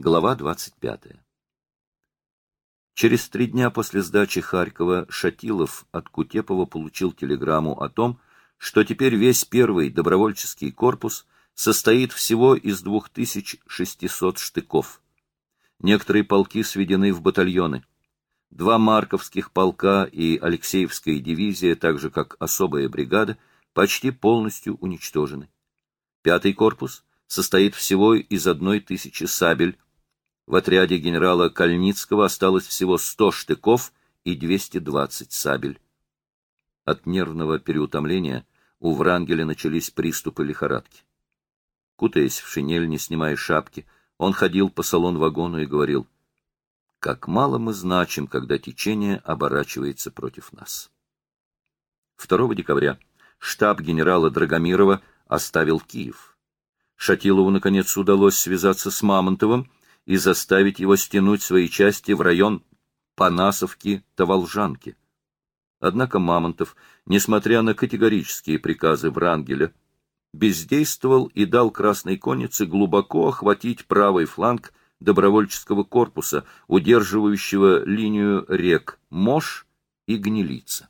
Глава 25. Через три дня после сдачи Харькова Шатилов от Кутепова получил телеграмму о том, что теперь весь первый добровольческий корпус состоит всего из 2600 штыков. Некоторые полки сведены в батальоны. Два марковских полка и Алексеевская дивизия, так же как особая бригада, почти полностью уничтожены. Пятый корпус состоит всего из одной тысячи сабель. В отряде генерала Кальницкого осталось всего 100 штыков и 220 сабель. От нервного переутомления у Врангеля начались приступы лихорадки. Кутаясь в шинель, не снимая шапки, он ходил по салон-вагону и говорил, «Как мало мы значим, когда течение оборачивается против нас». 2 декабря штаб генерала Драгомирова оставил Киев. Шатилову, наконец, удалось связаться с Мамонтовым и заставить его стянуть свои части в район Панасовки-Таволжанки. Однако Мамонтов, несмотря на категорические приказы Врангеля, бездействовал и дал Красной Коннице глубоко охватить правый фланг добровольческого корпуса, удерживающего линию рек Мош и Гнилица.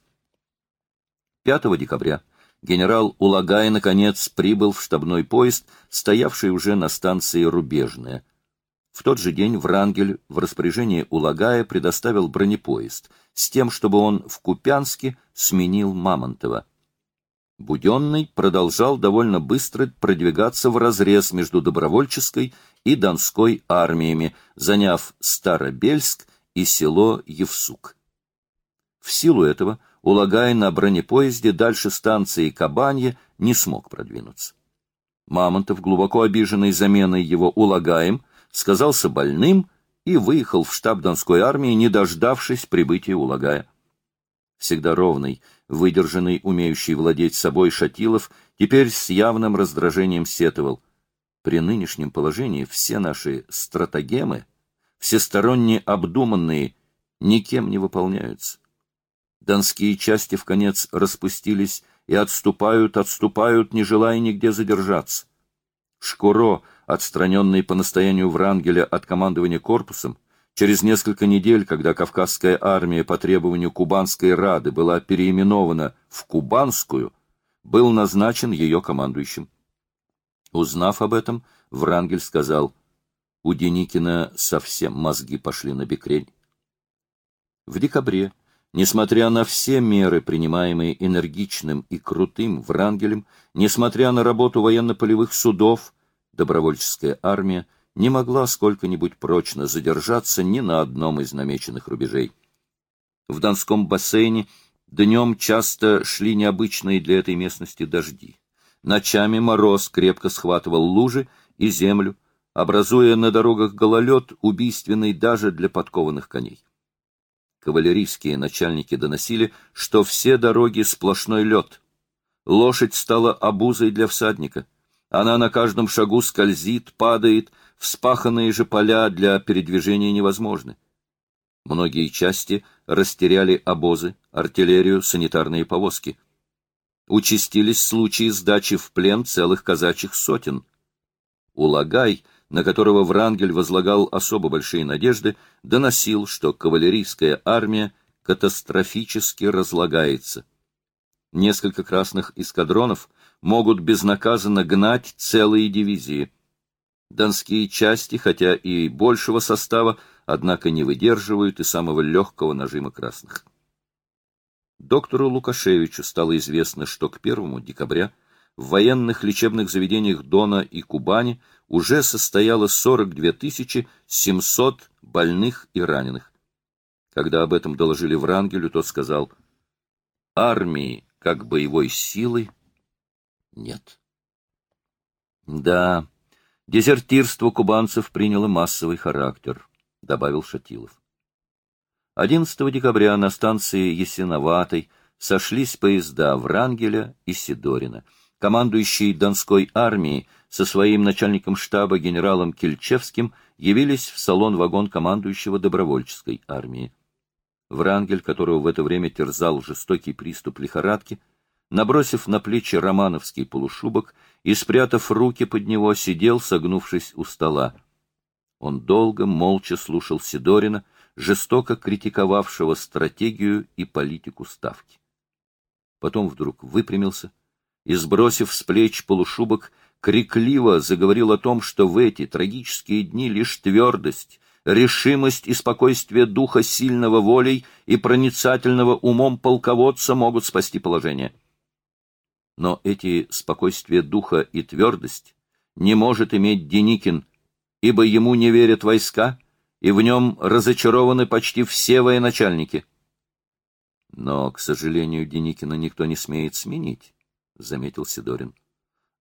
5 декабря генерал Улагай, наконец, прибыл в штабной поезд, стоявший уже на станции Рубежная. В тот же день Врангель в распоряжение Улагая предоставил бронепоезд с тем, чтобы он в Купянске сменил Мамонтова. Буденный продолжал довольно быстро продвигаться в разрез между добровольческой и Донской армиями, заняв Старобельск и село Евсук. В силу этого Улагай на бронепоезде дальше станции Кабанье не смог продвинуться. Мамонтов, глубоко обиженный заменой его Улагаем, сказался больным и выехал в штаб Донской армии, не дождавшись прибытия Улагая. Всегда ровный, выдержанный, умеющий владеть собой Шатилов, теперь с явным раздражением сетовал. При нынешнем положении все наши стратагемы, всесторонне обдуманные, никем не выполняются. Донские части в конец распустились и отступают, отступают, не желая нигде задержаться. Шкуро, отстраненный по настоянию Врангеля от командования корпусом, через несколько недель, когда Кавказская армия по требованию Кубанской Рады была переименована в Кубанскую, был назначен ее командующим. Узнав об этом, Врангель сказал, у Деникина совсем мозги пошли на бекрень. В декабре Несмотря на все меры, принимаемые энергичным и крутым Врангелем, несмотря на работу военно-полевых судов, добровольческая армия не могла сколько-нибудь прочно задержаться ни на одном из намеченных рубежей. В Донском бассейне днем часто шли необычные для этой местности дожди. Ночами мороз крепко схватывал лужи и землю, образуя на дорогах гололед, убийственный даже для подкованных коней. Кавалерийские начальники доносили, что все дороги сплошной лед. Лошадь стала обузой для всадника. Она на каждом шагу скользит, падает, вспаханные же поля для передвижения невозможны. Многие части растеряли обозы, артиллерию, санитарные повозки. Участились случаи сдачи в плен целых казачьих сотен. Улагай — на которого Врангель возлагал особо большие надежды, доносил, что кавалерийская армия катастрофически разлагается. Несколько красных эскадронов могут безнаказанно гнать целые дивизии. Донские части, хотя и большего состава, однако не выдерживают и самого легкого нажима красных. Доктору Лукашевичу стало известно, что к 1 декабря в военных лечебных заведениях Дона и Кубани уже состояло 42 700 больных и раненых. Когда об этом доложили Врангелю, тот сказал, армии как боевой силы нет. Да, дезертирство кубанцев приняло массовый характер, добавил Шатилов. 11 декабря на станции Ясиноватой сошлись поезда Врангеля и Сидорина — командующий Донской армией со своим начальником штаба генералом Кильчевским явились в салон-вагон командующего добровольческой армии. Врангель, которого в это время терзал жестокий приступ лихорадки, набросив на плечи романовский полушубок и спрятав руки под него, сидел, согнувшись у стола. Он долго, молча слушал Сидорина, жестоко критиковавшего стратегию и политику Ставки. Потом вдруг выпрямился и, сбросив с плеч полушубок, крикливо заговорил о том, что в эти трагические дни лишь твердость, решимость и спокойствие духа сильного волей и проницательного умом полководца могут спасти положение. Но эти спокойствие духа и твердость не может иметь Деникин, ибо ему не верят войска, и в нем разочарованы почти все военачальники. Но, к сожалению, Деникина никто не смеет сменить, — заметил Сидорин.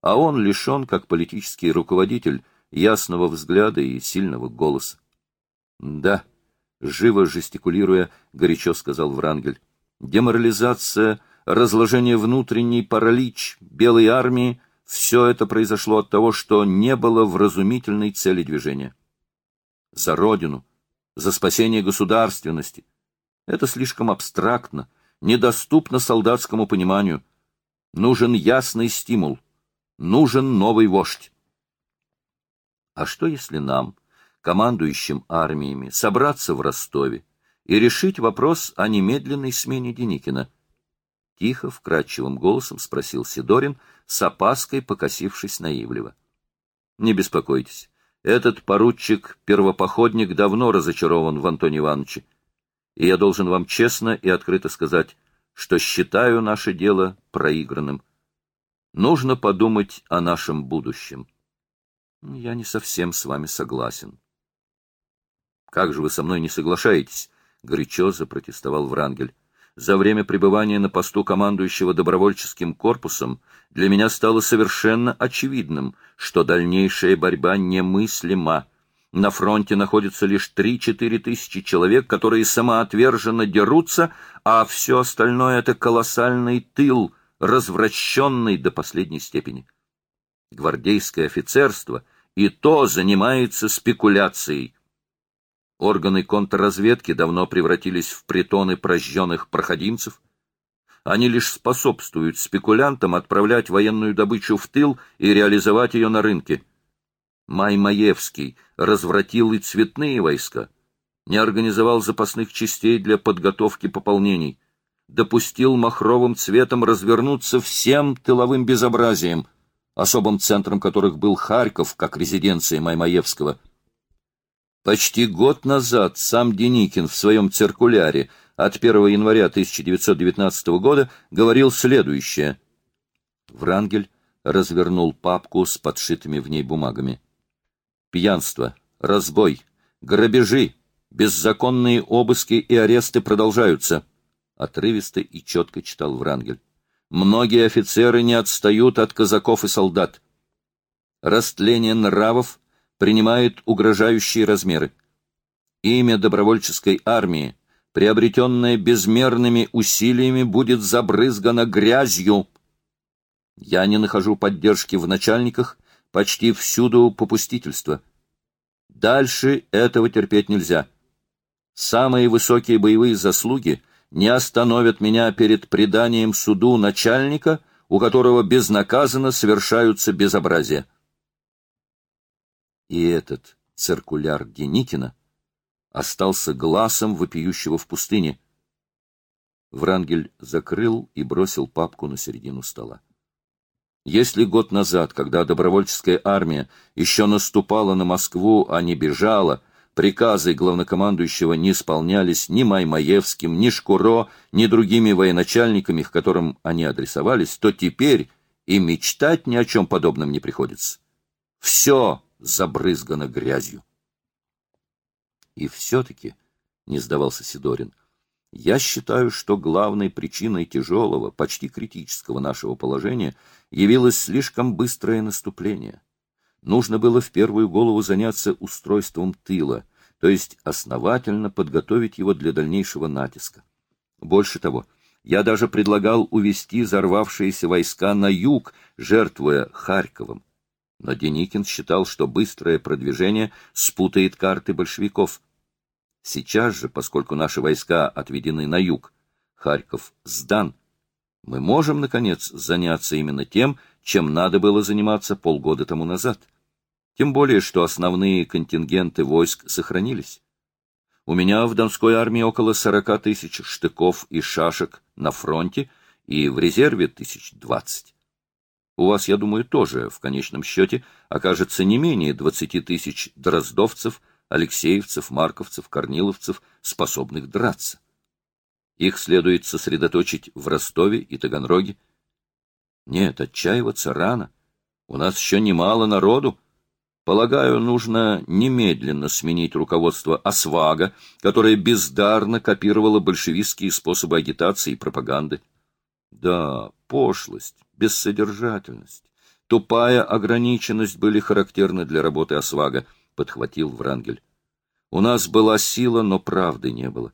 А он лишен, как политический руководитель, ясного взгляда и сильного голоса. — Да, — живо жестикулируя, горячо сказал Врангель. — Деморализация, разложение внутренний паралич белой армии — все это произошло от того, что не было вразумительной цели движения. За родину, за спасение государственности. Это слишком абстрактно, недоступно солдатскому пониманию. Нужен ясный стимул, нужен новый вождь. А что если нам командующим армиями, собраться в Ростове и решить вопрос о немедленной смене Деникина. Тихо, вкрадчивым голосом спросил Сидорин, с опаской покосившись на Ивлева. — Не беспокойтесь. Этот поручик-первопоходник давно разочарован в Антоне Ивановиче. И я должен вам честно и открыто сказать, что считаю наше дело проигранным. Нужно подумать о нашем будущем. Я не совсем с вами согласен. Как же вы со мной не соглашаетесь? горячо запротестовал Врангель. За время пребывания на посту командующего добровольческим корпусом для меня стало совершенно очевидным, что дальнейшая борьба немыслима. На фронте находится лишь 3-4 тысячи человек, которые самоотверженно дерутся, а все остальное — это колоссальный тыл, развращенный до последней степени. Гвардейское офицерство и то занимается спекуляцией, Органы контрразведки давно превратились в притоны прожженных проходимцев. Они лишь способствуют спекулянтам отправлять военную добычу в тыл и реализовать ее на рынке. Маймаевский развратил и цветные войска, не организовал запасных частей для подготовки пополнений, допустил махровым цветом развернуться всем тыловым безобразием, особым центром которых был Харьков, как резиденция Маймаевского — Почти год назад сам Деникин в своем циркуляре от 1 января 1919 года говорил следующее. Врангель развернул папку с подшитыми в ней бумагами. Пьянство, разбой, грабежи, беззаконные обыски и аресты продолжаются. Отрывисто и четко читал Врангель. Многие офицеры не отстают от казаков и солдат. Растление нравов принимает угрожающие размеры. Имя добровольческой армии, приобретенное безмерными усилиями, будет забрызгано грязью. Я не нахожу поддержки в начальниках, почти всюду попустительство. Дальше этого терпеть нельзя. Самые высокие боевые заслуги не остановят меня перед преданием суду начальника, у которого безнаказанно совершаются безобразия и этот циркуляр Деникина остался глазом вопиющего в пустыне. Врангель закрыл и бросил папку на середину стола. Если год назад, когда добровольческая армия еще наступала на Москву, а не бежала, приказы главнокомандующего не исполнялись ни Маймаевским, ни Шкуро, ни другими военачальниками, к которым они адресовались, то теперь и мечтать ни о чем подобном не приходится. Все забрызгана грязью. И все-таки, — не сдавался Сидорин, — я считаю, что главной причиной тяжелого, почти критического нашего положения явилось слишком быстрое наступление. Нужно было в первую голову заняться устройством тыла, то есть основательно подготовить его для дальнейшего натиска. Больше того, я даже предлагал увести взорвавшиеся войска на юг, жертвуя Харьковом. Но Деникин считал, что быстрое продвижение спутает карты большевиков. Сейчас же, поскольку наши войска отведены на юг, Харьков сдан, мы можем, наконец, заняться именно тем, чем надо было заниматься полгода тому назад. Тем более, что основные контингенты войск сохранились. У меня в Донской армии около 40 тысяч штыков и шашек на фронте и в резерве тысяч двадцать. У вас, я думаю, тоже в конечном счете окажется не менее 20 тысяч дроздовцев, алексеевцев, марковцев, корниловцев, способных драться. Их следует сосредоточить в Ростове и Таганроге. Нет, отчаиваться рано. У нас еще немало народу. Полагаю, нужно немедленно сменить руководство Освага, которое бездарно копировало большевистские способы агитации и пропаганды. Да, пошлость, бессодержательность, тупая ограниченность были характерны для работы Освага, подхватил Врангель. У нас была сила, но правды не было.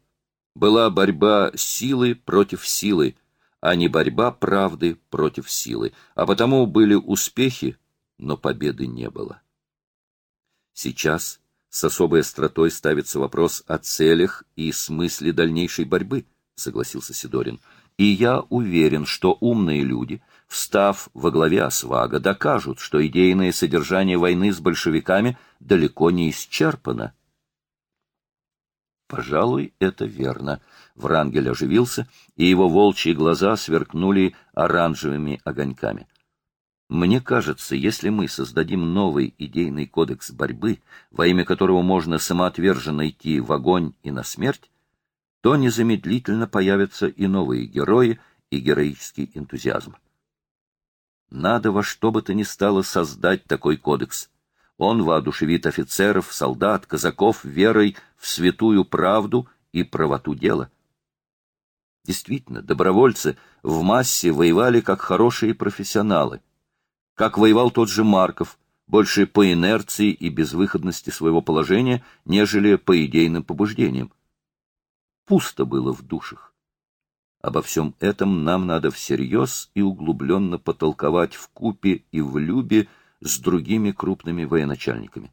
Была борьба силы против силы, а не борьба правды против силы, а потому были успехи, но победы не было. Сейчас с особой остротой ставится вопрос о целях и смысле дальнейшей борьбы, согласился Сидорин. И я уверен, что умные люди, встав во главе Освага, докажут, что идейное содержание войны с большевиками далеко не исчерпано. Пожалуй, это верно. Врангель оживился, и его волчьи глаза сверкнули оранжевыми огоньками. Мне кажется, если мы создадим новый идейный кодекс борьбы, во имя которого можно самоотверженно идти в огонь и на смерть, то незамедлительно появятся и новые герои, и героический энтузиазм. Надо во что бы то ни стало создать такой кодекс. Он воодушевит офицеров, солдат, казаков верой в святую правду и правоту дела. Действительно, добровольцы в массе воевали как хорошие профессионалы. Как воевал тот же Марков, больше по инерции и безвыходности своего положения, нежели по идейным побуждениям пусто было в душах. Обо всем этом нам надо всерьез и углубленно потолковать в купе и в любе с другими крупными военачальниками.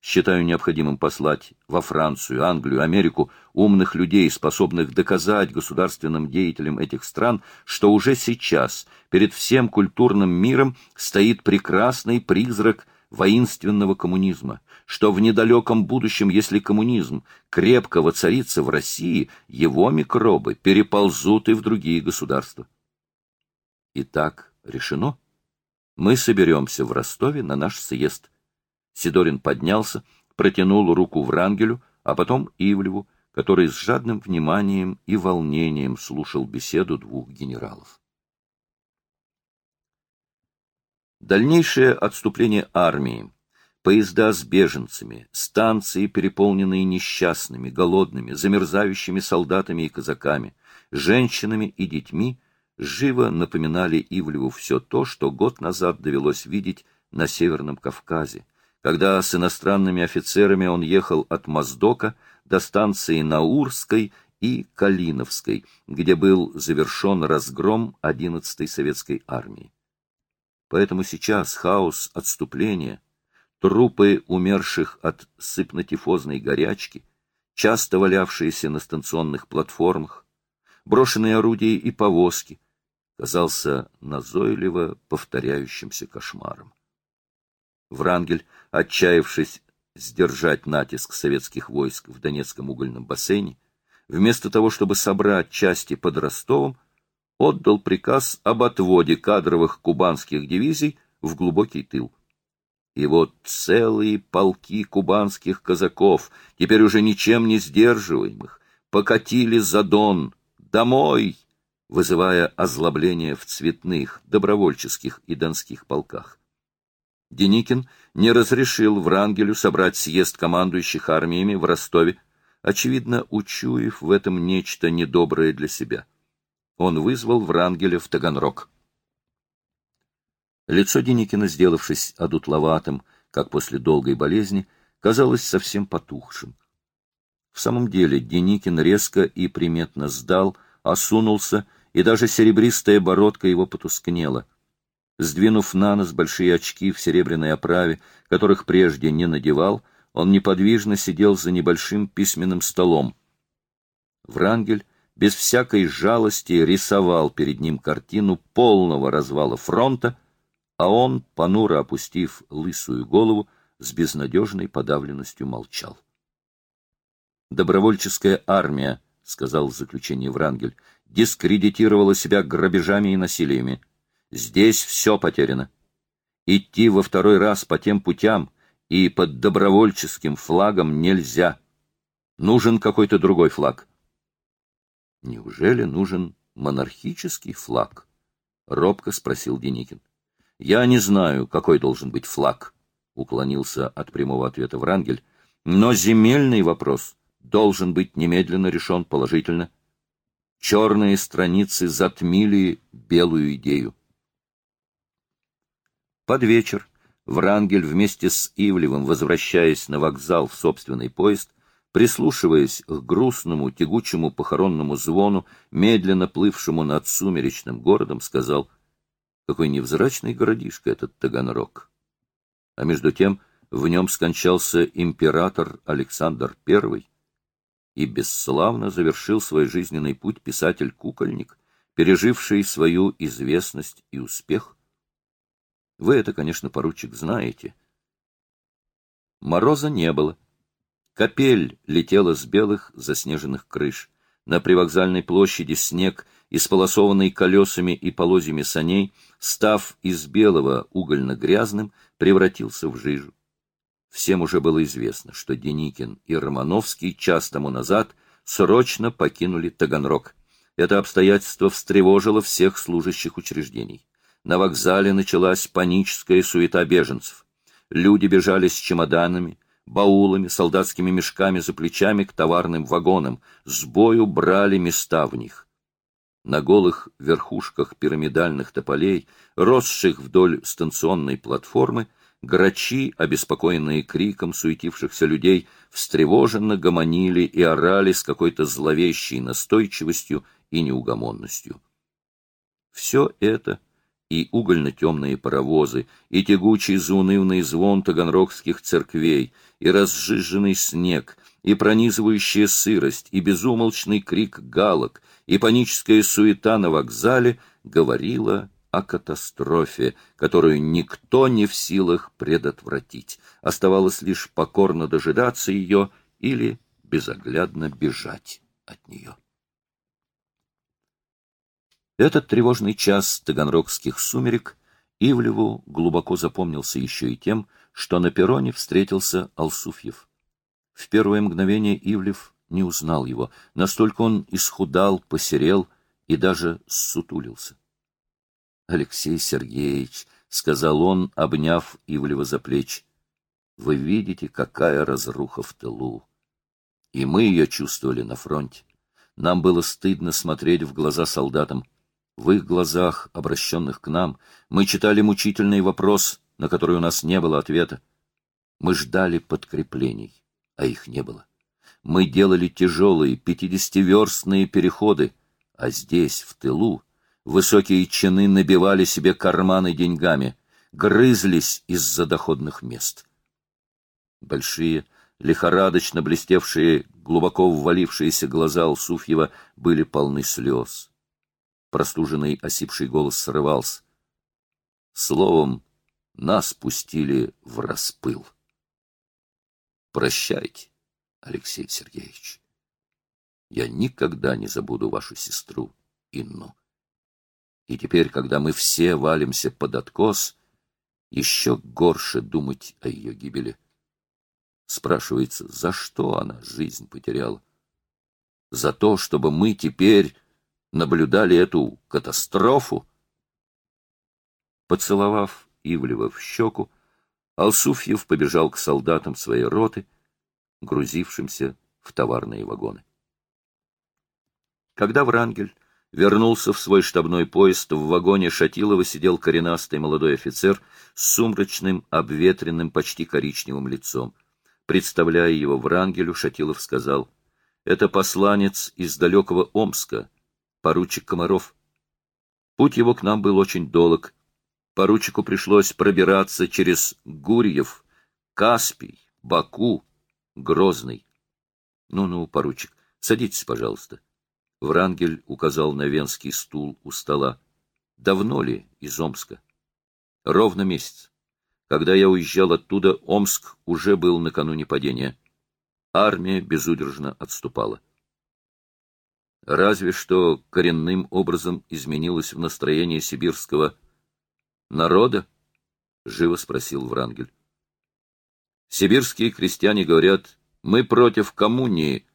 Считаю необходимым послать во Францию, Англию, Америку умных людей, способных доказать государственным деятелям этих стран, что уже сейчас перед всем культурным миром стоит прекрасный призрак – воинственного коммунизма, что в недалеком будущем, если коммунизм крепко воцарится в России, его микробы переползут и в другие государства. Итак, решено. Мы соберемся в Ростове на наш съезд. Сидорин поднялся, протянул руку Врангелю, а потом Ивлеву, который с жадным вниманием и волнением слушал беседу двух генералов. Дальнейшее отступление армии, поезда с беженцами, станции, переполненные несчастными, голодными, замерзающими солдатами и казаками, женщинами и детьми, живо напоминали Ивлеву все то, что год назад довелось видеть на Северном Кавказе, когда с иностранными офицерами он ехал от Моздока до станции Наурской и Калиновской, где был завершен разгром 11-й советской армии. Поэтому сейчас хаос отступления, трупы умерших от сыпнотифозной горячки, часто валявшиеся на станционных платформах, брошенные орудия и повозки, казался назойливо повторяющимся кошмаром. Врангель, отчаявшись сдержать натиск советских войск в Донецком угольном бассейне, вместо того, чтобы собрать части под Ростовом, отдал приказ об отводе кадровых кубанских дивизий в глубокий тыл. И вот целые полки кубанских казаков, теперь уже ничем не сдерживаемых, покатили за Дон, домой, вызывая озлобление в цветных, добровольческих и донских полках. Деникин не разрешил Врангелю собрать съезд командующих армиями в Ростове, очевидно, учуяв в этом нечто недоброе для себя он вызвал Врангеля в Таганрог. Лицо Деникина, сделавшись одутловатым, как после долгой болезни, казалось совсем потухшим. В самом деле Деникин резко и приметно сдал, осунулся, и даже серебристая бородка его потускнела. Сдвинув на нос большие очки в серебряной оправе, которых прежде не надевал, он неподвижно сидел за небольшим письменным столом. Врангель без всякой жалости рисовал перед ним картину полного развала фронта, а он, понуро опустив лысую голову, с безнадежной подавленностью молчал. «Добровольческая армия», — сказал в заключении Врангель, — «дискредитировала себя грабежами и насилиями. Здесь все потеряно. Идти во второй раз по тем путям и под добровольческим флагом нельзя. Нужен какой-то другой флаг». «Неужели нужен монархический флаг?» — робко спросил Деникин. — Я не знаю, какой должен быть флаг, — уклонился от прямого ответа Врангель, — но земельный вопрос должен быть немедленно решен положительно. Черные страницы затмили белую идею. Под вечер Врангель вместе с Ивлевым, возвращаясь на вокзал в собственный поезд, прислушиваясь к грустному, тягучему похоронному звону, медленно плывшему над сумеречным городом, сказал, какой невзрачный городишко этот Таганрог. А между тем в нем скончался император Александр I, и бесславно завершил свой жизненный путь писатель-кукольник, переживший свою известность и успех. Вы это, конечно, поручик, знаете. Мороза не было. Капель летела с белых заснеженных крыш. На привокзальной площади снег, исполосованный колесами и полозьями саней, став из белого угольно-грязным, превратился в жижу. Всем уже было известно, что Деникин и Романовский час тому назад срочно покинули Таганрог. Это обстоятельство встревожило всех служащих учреждений. На вокзале началась паническая суета беженцев. Люди бежали с чемоданами, баулами, солдатскими мешками за плечами к товарным вагонам, с бою брали места в них. На голых верхушках пирамидальных тополей, росших вдоль станционной платформы, грачи, обеспокоенные криком суетившихся людей, встревоженно гомонили и орали с какой-то зловещей настойчивостью и неугомонностью. Все это — и угольно-темные паровозы, и тягучий заунывный звон таганрогских церквей, и разжиженный снег, и пронизывающая сырость, и безумолчный крик галок, и паническая суета на вокзале говорила о катастрофе, которую никто не в силах предотвратить. Оставалось лишь покорно дожидаться ее или безоглядно бежать от нее. Этот тревожный час таганрогских сумерек Ивлеву глубоко запомнился еще и тем, что на перроне встретился Алсуфьев. В первое мгновение Ивлев не узнал его, настолько он исхудал, посерел и даже ссутулился. — Алексей Сергеевич, — сказал он, обняв Ивлева за плечи, — вы видите, какая разруха в тылу. И мы ее чувствовали на фронте. Нам было стыдно смотреть в глаза солдатам. В их глазах, обращенных к нам, мы читали мучительный вопрос, на который у нас не было ответа. Мы ждали подкреплений, а их не было. Мы делали тяжелые пятидесятиверстные переходы, а здесь, в тылу, высокие чины набивали себе карманы деньгами, грызлись из-за доходных мест. Большие, лихорадочно блестевшие, глубоко ввалившиеся глаза Алсуфьева были полны слез. Простуженный, осипший голос срывался. Словом, нас пустили в распыл. Прощайте, Алексей Сергеевич. Я никогда не забуду вашу сестру Инну. И теперь, когда мы все валимся под откос, еще горше думать о ее гибели. Спрашивается, за что она жизнь потеряла? За то, чтобы мы теперь наблюдали эту катастрофу. Поцеловав Ивлева в щеку, Алсуфьев побежал к солдатам своей роты, грузившимся в товарные вагоны. Когда Врангель вернулся в свой штабной поезд, в вагоне Шатилова сидел коренастый молодой офицер с сумрачным, обветренным, почти коричневым лицом. Представляя его Врангелю, Шатилов сказал, «Это посланец из далекого Омска, поручик Комаров. Путь его к нам был очень долг. Поручику пришлось пробираться через Гурьев, Каспий, Баку, Грозный. Ну-ну, поручик, садитесь, пожалуйста. Врангель указал на венский стул у стола. Давно ли из Омска? Ровно месяц. Когда я уезжал оттуда, Омск уже был накануне падения. Армия безудержно отступала. Разве что коренным образом изменилось в настроении сибирского народа? — живо спросил Врангель. Сибирские крестьяне говорят, мы против коммунии,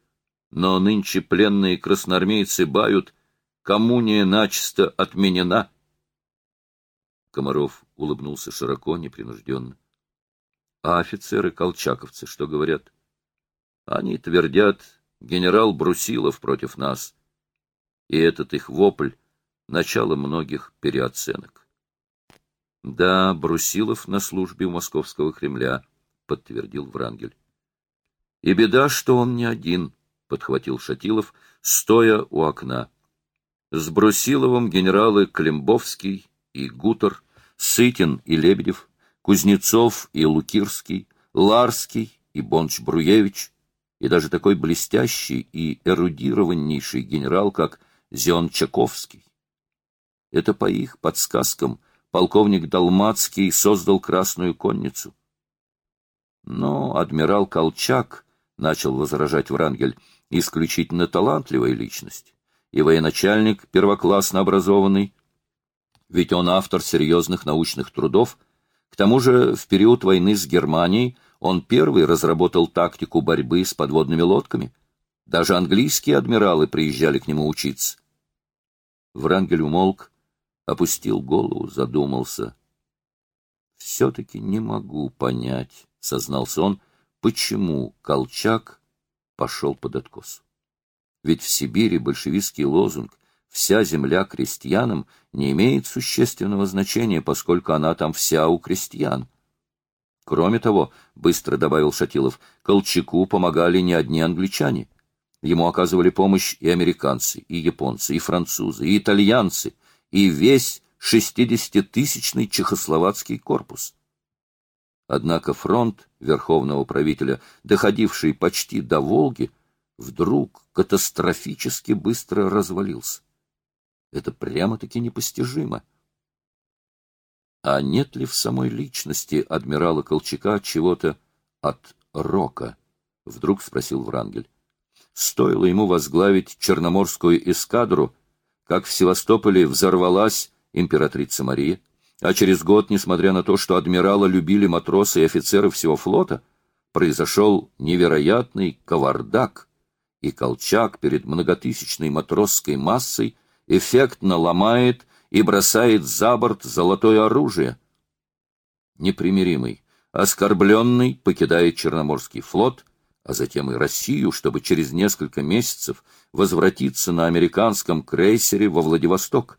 но нынче пленные красноармейцы бают, коммуния начисто отменена. Комаров улыбнулся широко, непринужденно. А офицеры-колчаковцы что говорят? Они твердят, генерал Брусилов против нас. И этот их вопль — начало многих переоценок. Да, Брусилов на службе у московского Кремля, — подтвердил Врангель. И беда, что он не один, — подхватил Шатилов, стоя у окна. С Брусиловым генералы Климбовский и Гутер, Сытин и Лебедев, Кузнецов и Лукирский, Парский и Бонч-Бруевич, и даже такой блестящий и эрудированнейший генерал, как Зайончковский. Это по их подсказкам полковник Далмацкий создал Красную конницу. Но адмирал Колчак, — начал возражать Врангель, — исключительно талантливая личность, и военачальник первоклассно образованный, ведь он автор серьезных научных трудов, к тому же в период войны с Германией он первый разработал тактику борьбы с подводными лодками. Даже английские адмиралы приезжали к нему учиться. Врангель умолк, опустил голову, задумался. «Все-таки не могу понять», — сознался он, — «почему Колчак пошел под откос? Ведь в Сибири большевистский лозунг «Вся земля крестьянам» не имеет существенного значения, поскольку она там вся у крестьян. Кроме того, быстро добавил Шатилов, Колчаку помогали не одни англичане. Ему оказывали помощь и американцы, и японцы, и французы, и итальянцы, и весь шестидесятитысячный чехословацкий корпус. Однако фронт верховного правителя, доходивший почти до Волги, вдруг катастрофически быстро развалился. Это прямо-таки непостижимо. А нет ли в самой личности адмирала Колчака чего-то от рока? Вдруг спросил Врангель. Стоило ему возглавить Черноморскую эскадру, как в Севастополе взорвалась императрица Мария, а через год, несмотря на то, что адмирала любили матросы и офицеры всего флота, произошел невероятный кавардак, и Колчак перед многотысячной матросской массой эффектно ломает и бросает за борт золотое оружие. Непримиримый, оскорбленный покидает Черноморский флот, а затем и Россию, чтобы через несколько месяцев возвратиться на американском крейсере во Владивосток.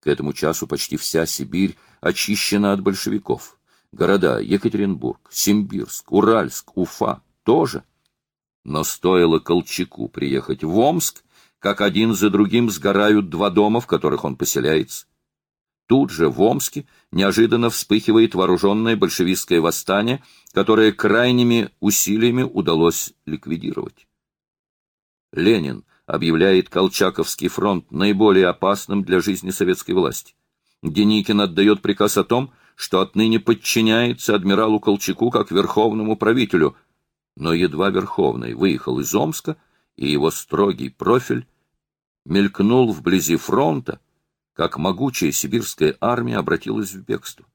К этому часу почти вся Сибирь очищена от большевиков. Города Екатеринбург, Симбирск, Уральск, Уфа тоже. Но стоило Колчаку приехать в Омск, как один за другим сгорают два дома, в которых он поселяется. Тут же, в Омске, неожиданно вспыхивает вооруженное большевистское восстание, которое крайними усилиями удалось ликвидировать. Ленин объявляет Колчаковский фронт наиболее опасным для жизни советской власти. Деникин отдает приказ о том, что отныне подчиняется адмиралу Колчаку как верховному правителю, но едва Верховный выехал из Омска, и его строгий профиль мелькнул вблизи фронта, как могучая сибирская армия обратилась в бегство.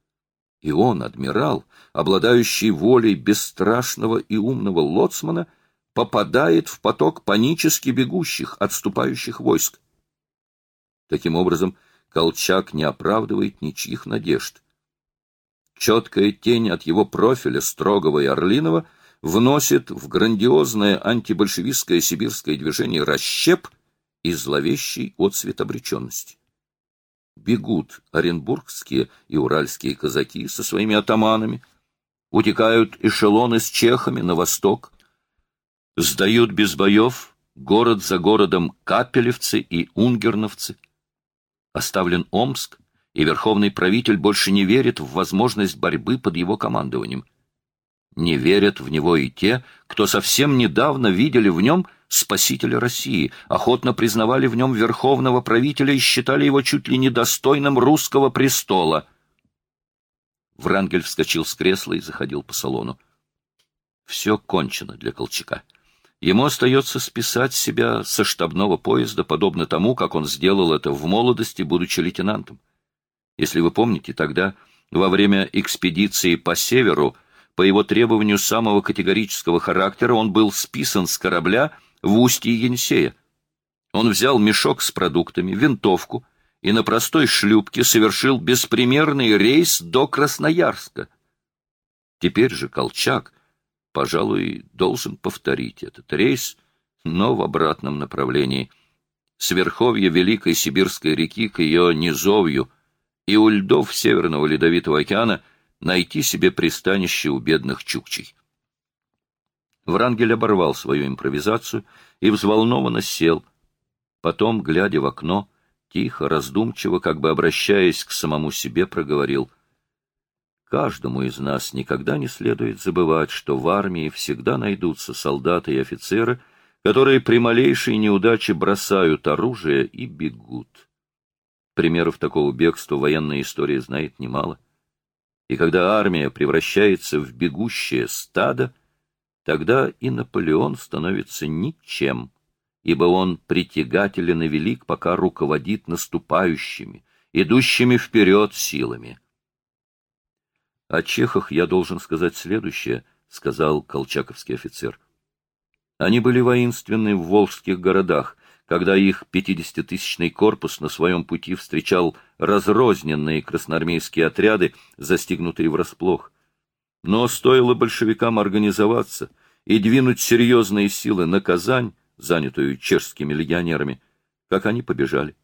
И он, адмирал, обладающий волей бесстрашного и умного лоцмана, попадает в поток панически бегущих, отступающих войск. Таким образом, Колчак не оправдывает ничьих надежд. Четкая тень от его профиля, строгого и орлиного, вносит в грандиозное антибольшевистское сибирское движение расщеп — и зловещий отцвет обреченности. Бегут оренбургские и уральские казаки со своими атаманами, утекают эшелоны с чехами на восток, сдают без боев город за городом капелевцы и унгерновцы. Оставлен Омск, и верховный правитель больше не верит в возможность борьбы под его командованием. Не верят в него и те, кто совсем недавно видели в нем – спасителя России, охотно признавали в нем верховного правителя и считали его чуть ли недостойным русского престола. Врангель вскочил с кресла и заходил по салону. Все кончено для Колчака. Ему остается списать себя со штабного поезда, подобно тому, как он сделал это в молодости, будучи лейтенантом. Если вы помните, тогда, во время экспедиции по северу, по его требованию самого категорического характера, он был списан с корабля в устье Енисея. Он взял мешок с продуктами, винтовку и на простой шлюпке совершил беспримерный рейс до Красноярска. Теперь же Колчак, пожалуй, должен повторить этот рейс, но в обратном направлении. С верховья Великой Сибирской реки к ее низовью и у льдов Северного Ледовитого океана найти себе пристанище у бедных чукчей. Врангель оборвал свою импровизацию и взволнованно сел. Потом, глядя в окно, тихо, раздумчиво, как бы обращаясь к самому себе, проговорил. Каждому из нас никогда не следует забывать, что в армии всегда найдутся солдаты и офицеры, которые при малейшей неудаче бросают оружие и бегут. Примеров такого бегства военная история знает немало. И когда армия превращается в бегущее стадо, тогда и Наполеон становится ничем ибо он притягателен и велик, пока руководит наступающими, идущими вперед силами. О чехах я должен сказать следующее, — сказал колчаковский офицер. Они были воинственны в волжских городах, когда их пятидесятитысячный корпус на своем пути встречал разрозненные красноармейские отряды, застигнутые врасплох. Но стоило большевикам организоваться и двинуть серьезные силы на Казань, занятую чешскими легионерами, как они побежали.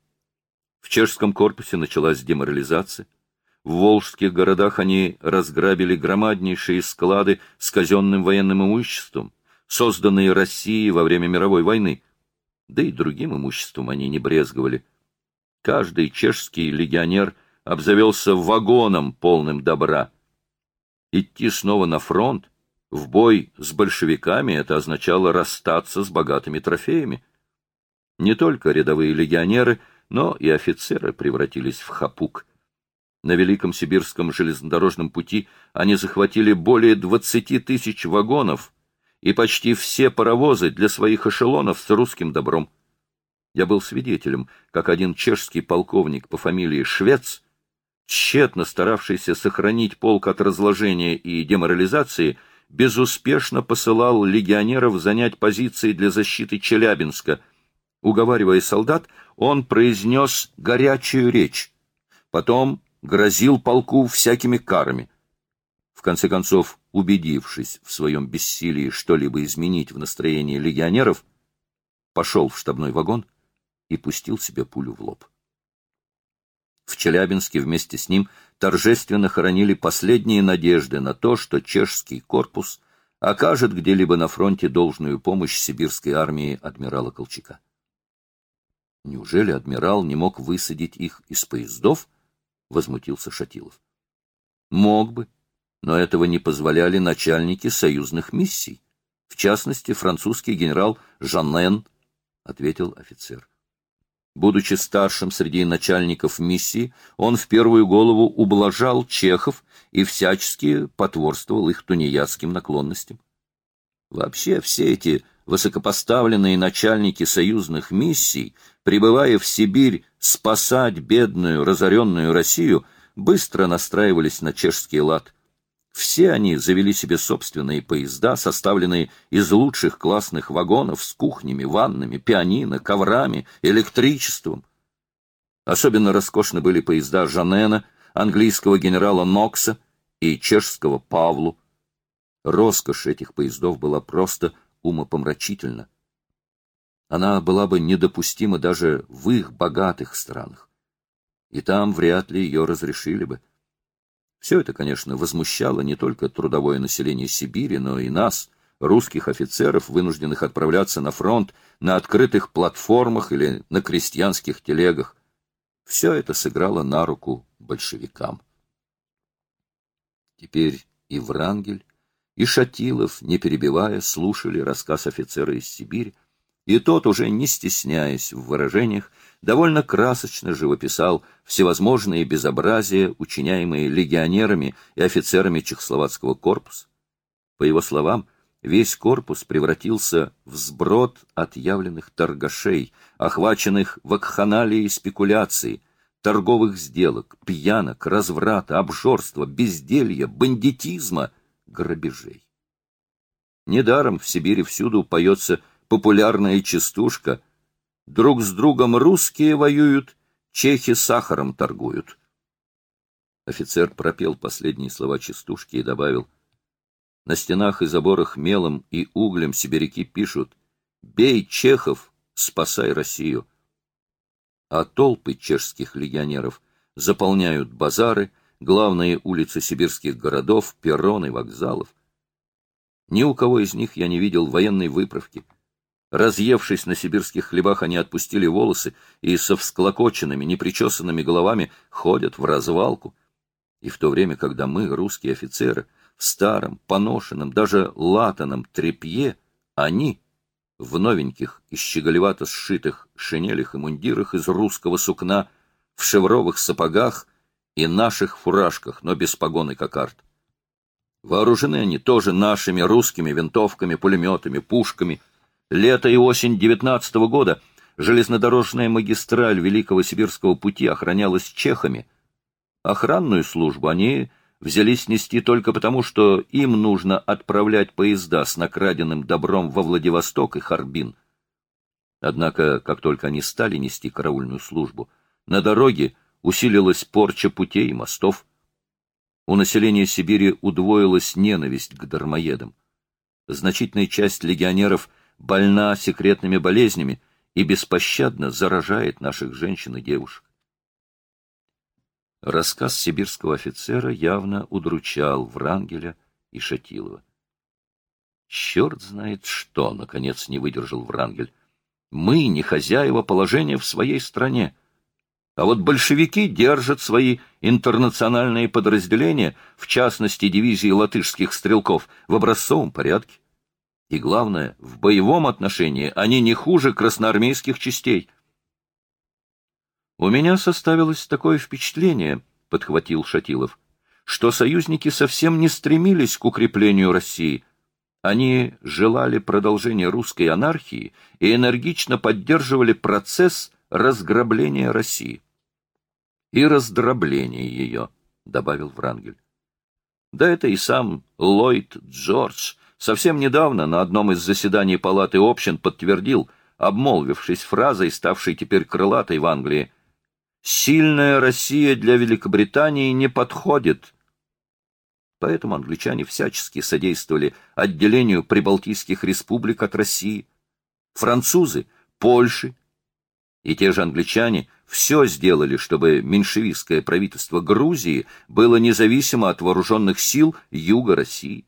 В чешском корпусе началась деморализация. В волжских городах они разграбили громаднейшие склады с казенным военным имуществом, созданные Россией во время мировой войны. Да и другим имуществом они не брезговали. Каждый чешский легионер обзавелся вагоном, полным добра. Идти снова на фронт в бой с большевиками это означало расстаться с богатыми трофеями. Не только рядовые легионеры, но и офицеры превратились в хапук. На Великом Сибирском железнодорожном пути они захватили более 20 тысяч вагонов и почти все паровозы для своих эшелонов с русским добром. Я был свидетелем, как один чешский полковник по фамилии Швец, тщетно старавшийся сохранить полк от разложения и деморализации, безуспешно посылал легионеров занять позиции для защиты Челябинска. Уговаривая солдат, он произнес горячую речь. Потом грозил полку всякими карами. В конце концов, убедившись в своем бессилии что-либо изменить в настроении легионеров, пошел в штабной вагон и пустил себе пулю в лоб. В Челябинске вместе с ним торжественно хоронили последние надежды на то, что чешский корпус окажет где-либо на фронте должную помощь сибирской армии адмирала Колчака. Неужели адмирал не мог высадить их из поездов? Возмутился Шатилов. Мог бы, но этого не позволяли начальники союзных миссий, в частности, французский генерал Жаннен, ответил офицер. Будучи старшим среди начальников миссии, он в первую голову ублажал чехов и всячески потворствовал их тунеядским наклонностям. Вообще все эти высокопоставленные начальники союзных миссий, прибывая в Сибирь спасать бедную, разоренную Россию, быстро настраивались на чешский лад. Все они завели себе собственные поезда, составленные из лучших классных вагонов с кухнями, ваннами, пианино, коврами, электричеством. Особенно роскошны были поезда Жанена, английского генерала Нокса и чешского Павлу. Роскошь этих поездов была просто умопомрачительна. Она была бы недопустима даже в их богатых странах. И там вряд ли ее разрешили бы. Все это, конечно, возмущало не только трудовое население Сибири, но и нас, русских офицеров, вынужденных отправляться на фронт на открытых платформах или на крестьянских телегах. Все это сыграло на руку большевикам. Теперь и Врангель, и Шатилов, не перебивая, слушали рассказ офицера из Сибири, И тот, уже не стесняясь в выражениях, довольно красочно живописал всевозможные безобразия, учиняемые легионерами и офицерами Чехословацкого корпуса. По его словам, весь корпус превратился в сброд отъявленных торгашей, охваченных вакханалией спекуляции, торговых сделок, пьянок, разврата, обжорства, безделья, бандитизма, грабежей. Недаром в Сибири всюду поется популярная частушка «Друг с другом русские воюют, чехи сахаром торгуют». Офицер пропел последние слова частушки и добавил «На стенах и заборах мелом и углем сибиряки пишут «Бей чехов, спасай Россию». А толпы чешских легионеров заполняют базары, главные улицы сибирских городов, перроны, вокзалов. Ни у кого из них я не видел военной выправки. Разъевшись на сибирских хлебах, они отпустили волосы и со всклокоченными, непричесанными головами ходят в развалку. И в то время, когда мы, русские офицеры, в старом, поношенном, даже латаном тряпье, они в новеньких и щеголевато сшитых шинелях и мундирах из русского сукна, в шевровых сапогах и наших фуражках, но без погоны кокард. Вооружены они тоже нашими русскими винтовками, пулеметами, пушками. Лето и осень девятнадцатого года железнодорожная магистраль Великого Сибирского пути охранялась чехами. Охранную службу они взялись нести только потому, что им нужно отправлять поезда с накраденным добром во Владивосток и Харбин. Однако, как только они стали нести караульную службу, на дороге усилилась порча путей и мостов, у населения Сибири удвоилась ненависть к дармоедам. Значительная часть легионеров больна секретными болезнями и беспощадно заражает наших женщин и девушек. Рассказ сибирского офицера явно удручал Врангеля и Шатилова. «Черт знает что!» — наконец не выдержал Врангель. «Мы не хозяева положения в своей стране. А вот большевики держат свои интернациональные подразделения, в частности дивизии латышских стрелков, в образцовом порядке. И главное, в боевом отношении они не хуже красноармейских частей. «У меня составилось такое впечатление», — подхватил Шатилов, «что союзники совсем не стремились к укреплению России. Они желали продолжения русской анархии и энергично поддерживали процесс разграбления России и раздробление ее, — добавил Врангель. Да это и сам Ллойд Джордж совсем недавно на одном из заседаний Палаты общин подтвердил, обмолвившись фразой, ставшей теперь крылатой в Англии, «Сильная Россия для Великобритании не подходит». Поэтому англичане всячески содействовали отделению прибалтийских республик от России. Французы — Польши, и те же англичане все сделали, чтобы меньшевистское правительство Грузии было независимо от вооруженных сил Юга России.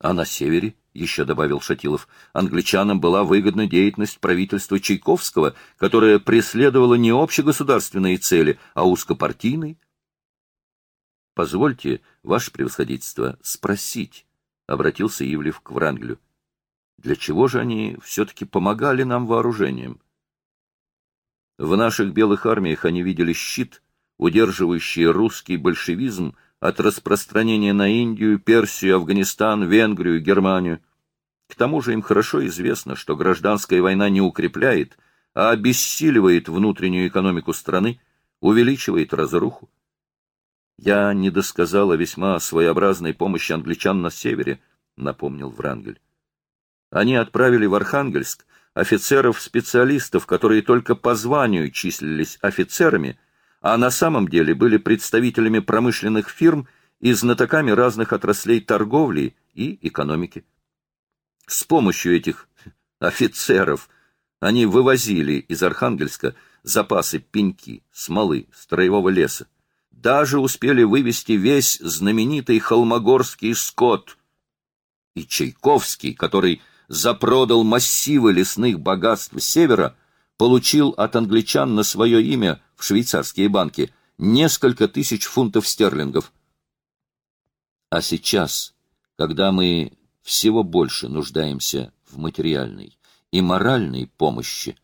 А на севере, еще добавил Шатилов, англичанам была выгодна деятельность правительства Чайковского, которое преследовало не общегосударственные цели, а узкопартийные. Позвольте, ваше превосходительство, спросить, — обратился Ивлев к Врангелю. Для чего же они все-таки помогали нам вооружением? — в наших белых армиях они видели щит, удерживающий русский большевизм от распространения на Индию, Персию, Афганистан, Венгрию, Германию. К тому же им хорошо известно, что гражданская война не укрепляет, а обессиливает внутреннюю экономику страны, увеличивает разруху. Я не досказал о весьма своеобразной помощи англичан на севере, напомнил Врангель. Они отправили в Архангельск офицеров-специалистов, которые только по званию числились офицерами, а на самом деле были представителями промышленных фирм и знатоками разных отраслей торговли и экономики. С помощью этих офицеров они вывозили из Архангельска запасы пеньки, смолы, строевого леса. Даже успели вывести весь знаменитый холмогорский скот. И Чайковский, который запродал массивы лесных богатств севера, получил от англичан на свое имя в швейцарские банки несколько тысяч фунтов стерлингов. А сейчас, когда мы всего больше нуждаемся в материальной и моральной помощи.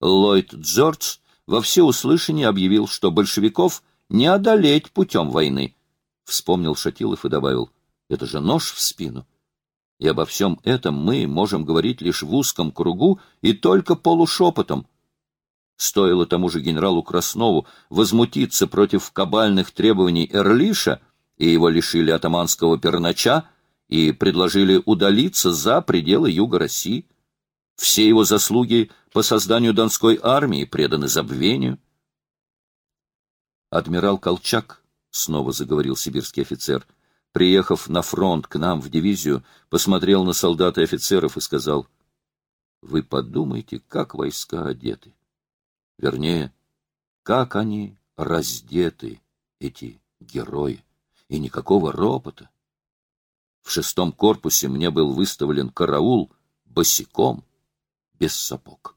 Ллойд Джордж во всеуслышание объявил, что большевиков не одолеть путем войны. Вспомнил Шатилов и добавил, это же нож в спину. И обо всем этом мы можем говорить лишь в узком кругу и только полушепотом. Стоило тому же генералу Краснову возмутиться против кабальных требований Эрлиша, и его лишили атаманского пернача, и предложили удалиться за пределы юга России. Все его заслуги по созданию Донской армии преданы забвению. Адмирал Колчак, — снова заговорил сибирский офицер, — приехав на фронт к нам в дивизию, посмотрел на солдат и офицеров и сказал, «Вы подумайте, как войска одеты. Вернее, как они раздеты, эти герои, и никакого ропота. В шестом корпусе мне был выставлен караул босиком, без сапог.